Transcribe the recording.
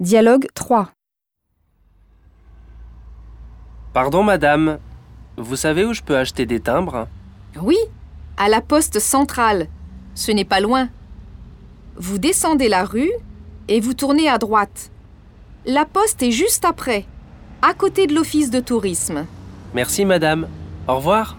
Dialogue 3. Pardon madame, vous savez où je peux acheter des timbres? Oui, à la poste centrale. Ce n'est pas loin. Vous descendez la rue et vous tournez à droite. La poste est juste après, à côté de l'office de tourisme. Merci madame. Au revoir.